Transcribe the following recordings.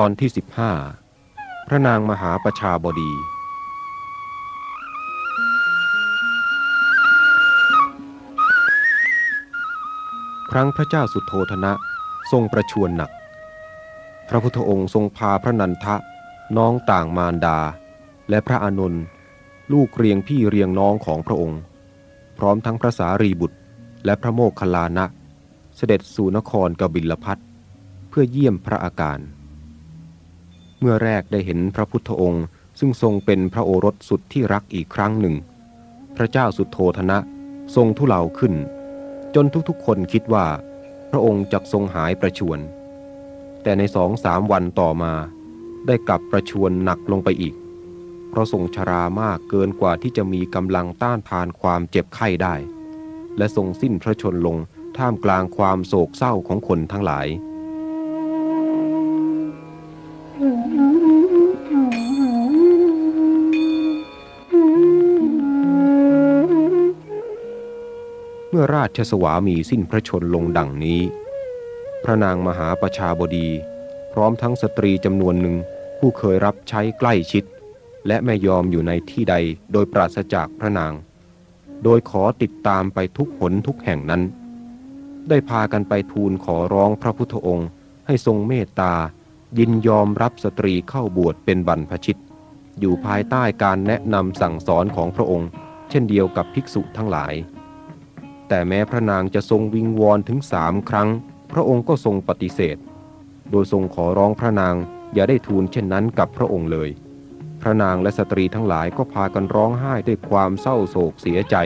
ตอนที่สิบห้าพระนางมหาประชาบดี ครั้งพระเจ้าสุโธธนะทรงประชวรหนัก พระพุทธองค์ทรงพาพระนันทะน้องต่างมารดา และพระอานนท์ลูกเรียงพี่เรียงน้องของพระองค์ พร้อมทั้งพระสารีบุตร และพระโมคคัลลานะ เสด็จสู่นครกบิลพัทเพื่อเยี่ยมพระอาการ มื่อแรกได้เห็นพระพุทธองค์ ซึ่งทรงเป็นพระโอรสสุดที่รักอีกครั้งหนึ่ง พระเจ้าสุดโธธนะ ทรงทุเลาขึ้น จนทุกๆคนคิดว่า พระองค์จะทรงหายประชวรแต่ในสองสามวันต่อมา ได้กลับประชวรหนักลงไปอีก เพราะทรงชรามากเกินกว่าที่จะมีกำลังต้านทานความเจ็บไข้ได้ และทรงสิ้นพระชนลงท่ามกลางความโศกเศร้าของคนทั้งหลาย มื่อราชสวามีสิ้นพระชนลงดังนี้ พระนางมหาประชาบดี พร้อมทั้งสตรีจำนวนหนึ่งผู้เคยรับใช้ใกล้ชิด และไม่ยอมอยู่ในที่ใดโดยปราศจากพระนาง โดยขอติดตามไปทุกหนทุกแห่งนั้น ได้พากันไปทูลขอร้องพระพุทธองค์ ให้ทรงเมตตา ยินยอมรับสตรีเข้าบวชเป็นบรรพชิต อยู่ภายใต้การแนะนำสั่งสอนของพระองค์ เช่นเดียวกับภิกษุทั้งหลาย แต่แม้พระนางจะทรงวิงวอนถึงสามครั้ง พระองค์ก็ทรงปฏิเสธ โดยทรงขอร้องพระนางอย่าได้ทูลเช่นนั้นกับพระองค์เลย พระนางและสตรีทั้งหลายก็พากันร้องไห้ด้วยความเศร้าโศกเสียใจ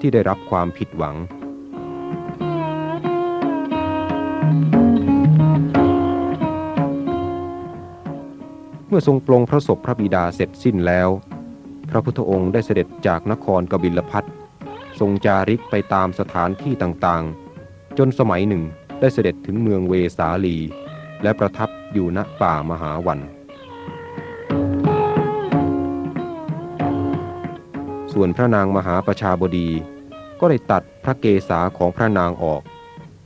ที่ได้รับความผิดหวังเมื่อทรงปลงพระศพพระบิดาเสร็จสิ้นแล้ว พระพุทธองค์ได้เสด็จจากนครกบิลพัท ทรงจาริกไปตามสถานที่ต่างๆ จนสมัยหนึ่งได้เสด็จถึงเมืองเวสาลี และประทับอยู่ณป่ามหาวัน ส่วนพระนางมหาประชาบดี ก็ได้ตัดพระเกศาของพระนางออก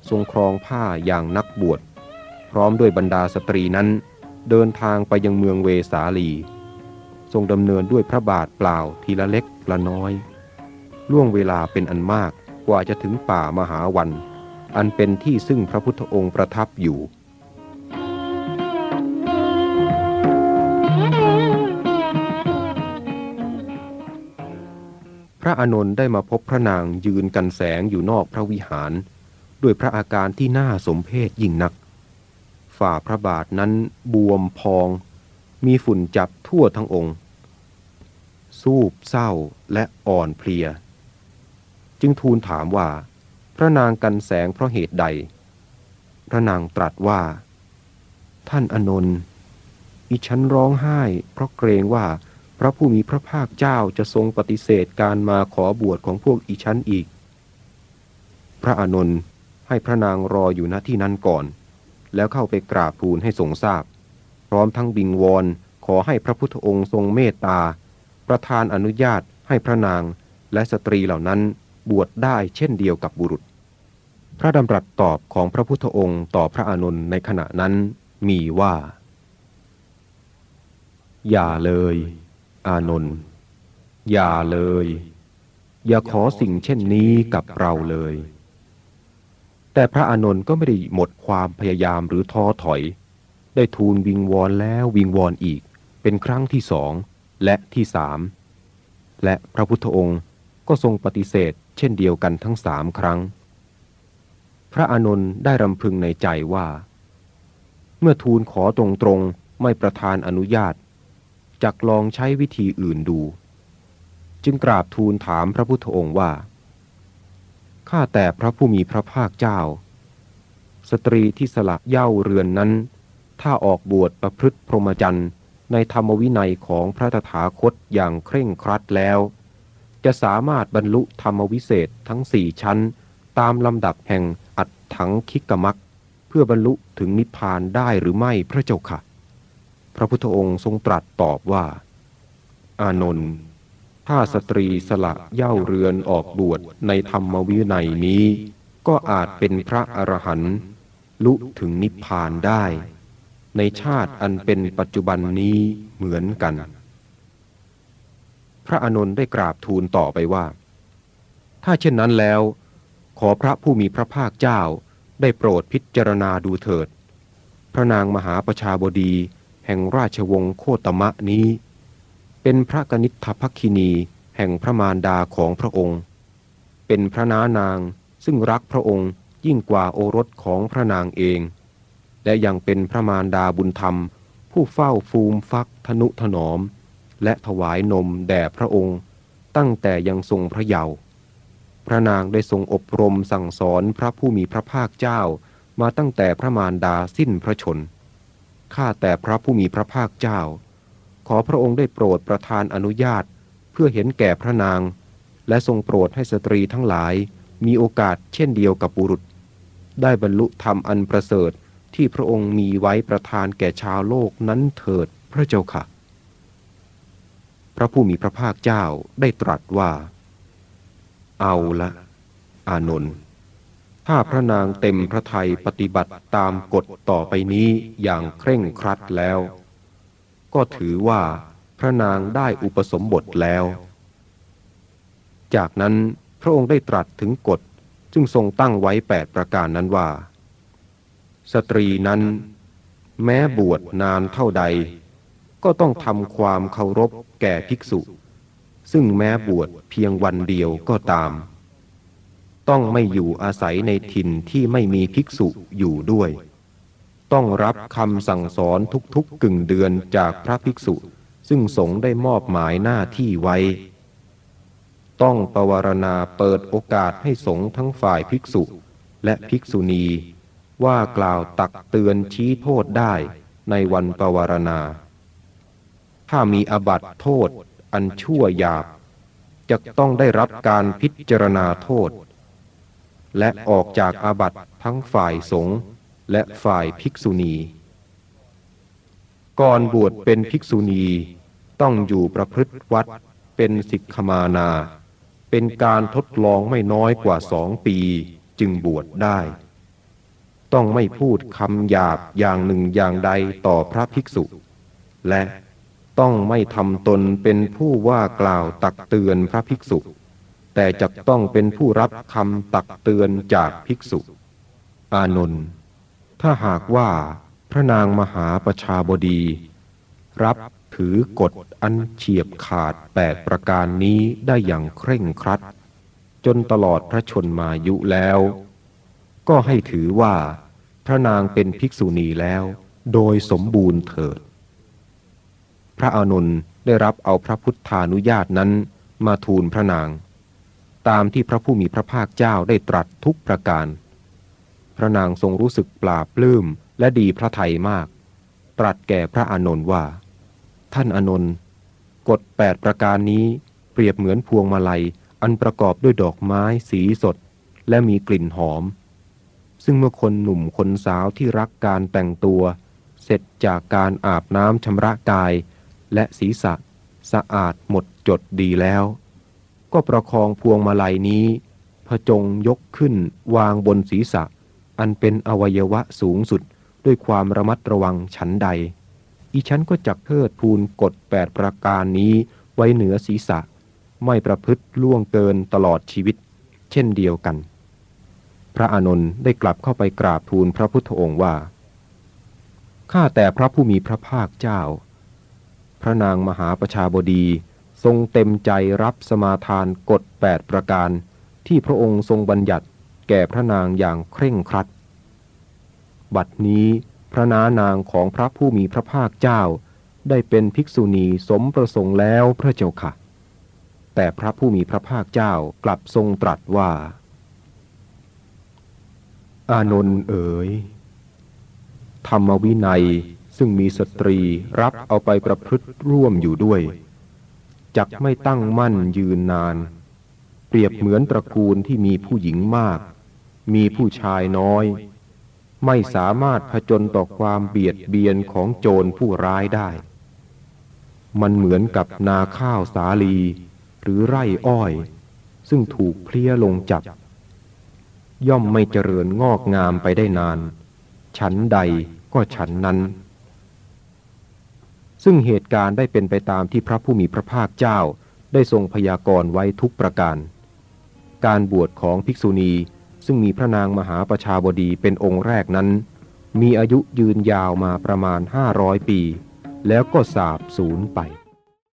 ทรงครองผ้าอย่างนักบวช พร้อมด้วยบรรดาสตรีนั้น เดินทางไปยังเมืองเวสาลี ทรงดำเนินด้วยพระบาทเปล่าทีละเล็กละน้อย ล่วงเวลาเป็นอันมากกว่าจะถึงป่ามหาวัน อันเป็นที่ซึ่งพระพุทธองค์ประทับอยู่ พระอานนท์ได้มาพบพระนางยืนกันแสงอยู่นอกพระวิหาร ด้วยพระอาการที่น่าสมเพชยิ่งนัก ฝ่าพระบาทนั้นบวมพอง มีฝุ่นจับทั่วทั้งองค์ สูบเศร้าและอ่อนเพลีย จึงทูลถามว่า พระนางกันแสงเพราะเหตุใด พระนางตรัสว่า ท่านอนนท์อีฉันร้องไห้ เพราะเกรงว่าพระผู้มีพระภาคเจ้าจะทรงปฏิเสธการมาขอบวชของพวกอีฉันอีก พระอนนท์ให้พระนางรออยู่ณที่นั้นก่อน แล้วเข้าไปกราบทูลให้ทรงทราบ พร้อมทั้งบิงวอนขอให้พระพุทธองค์ทรงเมตตา ประทานอนุญาตให้พระนางและสตรีเหล่านั้น บวชได้เช่นเดียวกับบุรุษ พระดำรัสตอบของพระพุทธองค์ต่อพระอานนท์ในขณะนั้นมีว่า อย่าเลย อานนท์อย่าเลย อย่าขอสิ่งเช่นนี้กับเราเลย แต่พระอานนท์ก็ไม่ได้หมดความพยายามหรือท้อถอย ได้ทูลวิงวอนแล้ววิงวอนอีก เป็นครั้งที่สองและที่สามและพระพุทธองค์ก็ทรงปฏิเสธ เช่นเดียวกันทั้งสามครั้ง พระอานนท์ได้รำพึงในใจว่า เมื่อทูลขอตรงๆไม่ประทานอนุญาตจักลองใช้วิธีอื่นดู จึงกราบทูลถามพระพุทธองค์ว่า ข้าแต่พระผู้มีพระภาคเจ้า สตรีที่สละเย่าเรือนนั้น ถ้าออกบวชประพฤติพรหมจรรย์ในธรรมวินัยของพระตถาคตอย่างเคร่งครัดแล้ว จะสามารถบรรลุธรรมวิเศษทั้งสี่ชั้น ตามลำดับแห่งอัตถังคิกมักเพื่อบรรลุถึงนิพพานได้หรือไม่พระเจ้าค่ะ พระพุทธองค์ทรงตรัสตอบว่า อานนท์ถ้าสตรีสละเย่าเรือนออกบวชในธรรมวินัยนี้ ก็อาจเป็นพระอรหันต์ลุถึงนิพพานได้ ในชาติอันเป็นปัจจุบันนี้เหมือนกัน พระอานนท์ได้กราบทูลต่อไปว่า ถ้าเช่นนั้นแล้ว ขอพระผู้มีพระภาคเจ้าได้โปรดพิจารณาดูเถิด พระนางมหาประชาบดี แห่งราชวงศ์โคตมะนี้ เป็นพระกนิษฐภักคินีแห่งพระมารดาของพระองค์ เป็นพระนานางซึ่งรักพระองค์ยิ่งกว่าโอรสของพระนางเอง และยังเป็นพระมารดาบุญธรรม ผู้เฝ้าฟูมฟักทนุถนอม และถวายนมแด่พระองค์ ตั้งแต่ยังทรงพระเยาว์พระนางได้ทรงอบรมสั่งสอนพระผู้มีพระภาคเจ้ามาตั้งแต่พระมารดาสิ้นพระชน ข้าแต่พระผู้มีพระภาคเจ้า ขอพระองค์ได้โปรดประทานอนุญาตเพื่อเห็นแก่พระนาง และทรงโปรดให้สตรีทั้งหลายมีโอกาสเช่นเดียวกับบุรุษ ได้บรรลุธรรมอันประเสริฐที่พระองค์มีไว้ประทานแก่ชาวโลกนั้นเถิดพระเจ้าค่ะ พระผู้มีพระภาคเจ้าได้ตรัสว่า เอาละ อานนท์ถ้าพระนางเต็มพระทัยปฏิบัติตามกฎต่อไปนี้อย่างเคร่งครัดแล้ว ก็ถือว่าพระนางได้อุปสมบทแล้ว จากนั้นพระองค์ได้ตรัสถึงกฎซึ่งทรงตั้งไว้แปดประการนั้นว่า สตรีนั้น แม้บวชนานเท่าใด ก็ต้องทำความเคารพแก่ภิกษุ ซึ่งแม้บวชเพียงวันเดียวก็ตาม ต้องไม่อยู่อาศัยในถิ่นที่ไม่มีภิกษุอยู่ด้วย ต้องรับคำสั่งสอนทุกๆกึ่งเดือนจากพระภิกษุ ซึ่งสงฆ์ได้มอบหมายหน้าที่ไว้ ต้องปวารณาเปิดโอกาสให้สงฆ์ทั้งฝ่ายภิกษุและภิกษุณีว่ากล่าวตักเตือนชี้โทษได้ในวันปวารณา ถ้ามีอบัตโทษ อันชั่วหยาบจะต้องได้รับการพิจารณาโทษ และออกจากอาบัตทั้งฝ่ายสงฆ์และฝ่ายภิกษุณี ก่อนบวชเป็นภิกษุณีต้องอยู่ประพฤติวัดเป็นสิกขมานา เป็นการทดลองไม่น้อยกว่าสองปีจึงบวชได้ ต้องไม่พูดคำหยาบอย่างหนึ่งอย่างใดต่อพระภิกษุ และ ต้องไม่ทำตนเป็นผู้ว่ากล่าวตักเตือนพระภิกษุ แต่จะต้องเป็นผู้รับคำตักเตือนจากภิกษุ อานนท์ถ้าหากว่าพระนางมหาประชาบดี รับถือกฎอันเฉียบขาดแปดประการนี้ได้อย่างเคร่งครัด จนตลอดพระชนมายุแล้ว ก็ให้ถือว่า พระนางเป็นภิกษุณีแล้ว โดยสมบูรณ์เถิด พระอานนท์ได้รับเอาพระพุทธานุญาตนั้นมาทูลพระนาง ตามที่พระผู้มีพระภาคเจ้าได้ตรัสทุกประการ พระนางทรงรู้สึกปลาบปลื้มและดีพระไทยมาก ตรัสแก่พระอานนท์ว่า ท่านอนนท์กฎแปดประการนี้เปรียบเหมือนพวงมาลัยอันประกอบด้วยดอกไม้สีสด และมีกลิ่นหอม ซึ่งเมื่อคนหนุ่มคนสาวที่รักการแต่งตัว เสร็จจากการอาบน้ำชำระกาย และศีรษะ สะอาดหมดจดดีแล้ว ก็ประคองพวงมาลัยนี้พจงยกขึ้นวางบนศีรษะ อันเป็นอวัยวะสูงสุดด้วยความระมัดระวังฉันใด อีฉันก็จักเพิดพูนกฎแปดประการนี้ไว้เหนือศีรษะ ไม่ประพฤติล่วงเกินตลอดชีวิต เช่นเดียวกัน พระอานนท์ได้กลับเข้าไปกราบทูลพระพุทธองค์ว่าข้าแต่พระผู้มีพระภาคเจ้า พระนางมหาประชาบดี ทรงเต็มใจรับสมาทานกฎแปดประการ ที่พระองค์ทรงบัญญัติแก่พระนางอย่างเคร่งครัด บัดนี้พระนานางของพระผู้มีพระภาคเจ้า ได้เป็นภิกษุณีสมประสงค์แล้วพระเจ้าค่ะ แต่พระผู้มีพระภาคเจ้ากลับทรงตรัสว่า อานนท์เอ๋ยธรรมวินัย ซึ่งมีสตรีรับเอาไปประพฤติร่วมอยู่ด้วย จักไม่ตั้งมั่นยืนนาน เปรียบเหมือนตระกูลที่มีผู้หญิงมาก มีผู้ชายน้อย ไม่สามารถผจญต่อความเบียดเบียนของโจรผู้ร้ายได้ มันเหมือนกับนาข้าวสาลี หรือไร่อ้อย ซึ่งถูกเพลี้ยลงจับ ย่อมไม่เจริญงอกงามไปได้นาน ฉันใดก็ฉันนั้น ซึ่งเหตุการณ์ได้เป็นไปตามที่พระผู้มีพระภาคเจ้า ได้ทรงพยากรณ์ไว้ทุกประการ การบวชของภิกษุณีซึ่งมีพระนางมหาประชาบดีเป็นองค์แรกนั้น มีอายุยืนยาวมาประมาณ 500 ปี แล้วก็สาบสูญไป